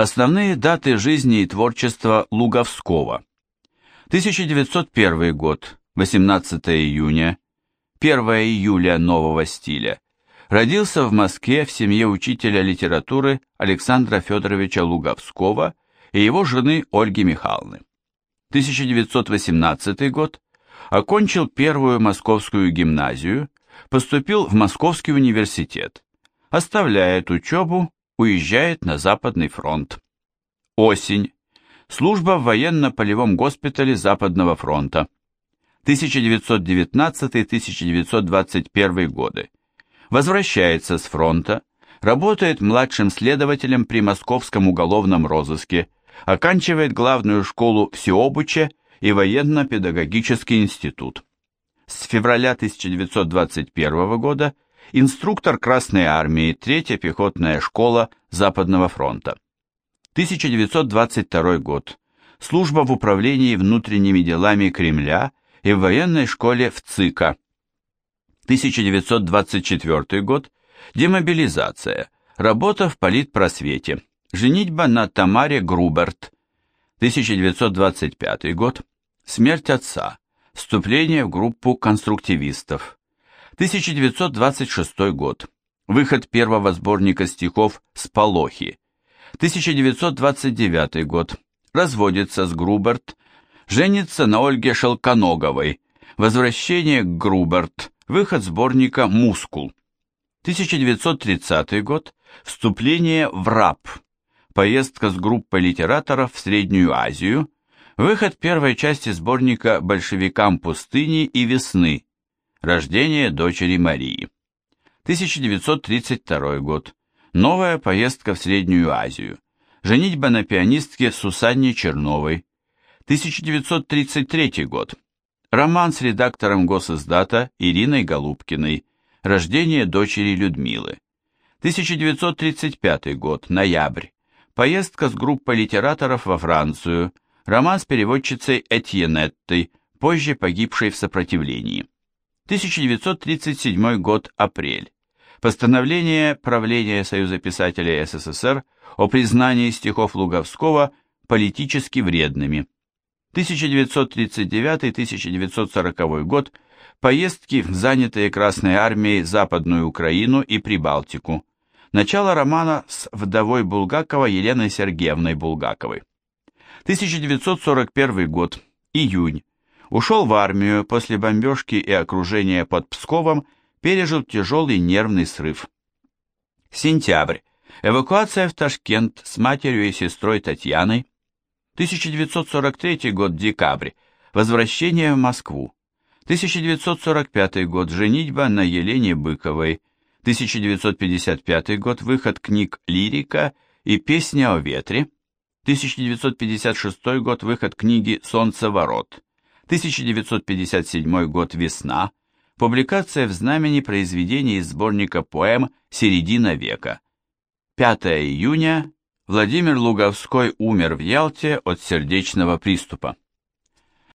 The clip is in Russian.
Основные даты жизни и творчества Луговского. 1901 год, 18 июня, 1 июля нового стиля. Родился в Москве в семье учителя литературы Александра Федоровича Луговского и его жены Ольги Михайловны. 1918 год. Окончил первую московскую гимназию, поступил в Московский университет. Оставляет учебу, уезжает на Западный фронт. Осень. Служба в военно-полевом госпитале Западного фронта. 1919-1921 годы. Возвращается с фронта, работает младшим следователем при Московском уголовном розыске, оканчивает главную школу Всеобуча и военно-педагогический институт. С февраля 1921 года инструктор Красной армии, 3-я пехотная школа Западного фронта. 1922 год. Служба в управлении внутренними делами Кремля и в военной школе в ЦИКа. 1924 год. Демобилизация. Работа в политпросвете. Женитьба на Тамаре Груберт. 1925 год. Смерть отца. Вступление в группу конструктивистов. 1926 год. Выход первого сборника стихов «Сполохи». 1929 год. Разводится с Груберт. Женится на Ольге Шелконоговой. Возвращение к Груберт. Выход сборника «Мускул». 1930 год. Вступление в РАП поездка с группой литераторов в Среднюю Азию, выход первой части сборника «Большевикам пустыни и весны», рождение дочери Марии. 1932 год. Новая поездка в Среднюю Азию. Женитьба на пианистке Сусанне Черновой. 1933 год. Роман с редактором госиздата Ириной Голубкиной. Рождение дочери Людмилы. 1935 год. Ноябрь. Поездка с группой литераторов во Францию, роман с переводчицей Этьенеттой, позже погибшей в сопротивлении. 1937 год, апрель. Постановление правления Союза писателей СССР о признании стихов Луговского политически вредными. 1939-1940 год. Поездки занятые Красной армией Западную Украину и Прибалтику. Начало романа с вдовой Булгакова Еленой Сергеевной Булгаковой. 1941 год, июнь. Ушел в армию после бомбежки и окружения под Псковом, пережил тяжелый нервный срыв. Сентябрь. Эвакуация в Ташкент с матерью и сестрой Татьяной. 1943 год, декабрь. Возвращение в Москву. 1945 год. Женитьба на Елене Быковой. 1955 год, выход книг «Лирика» и «Песня о ветре», 1956 год, выход книги «Солнцеворот», 1957 год «Весна», публикация в знамени произведений из сборника поэм «Середина века». 5 июня Владимир Луговской умер в Ялте от сердечного приступа.